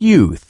youth.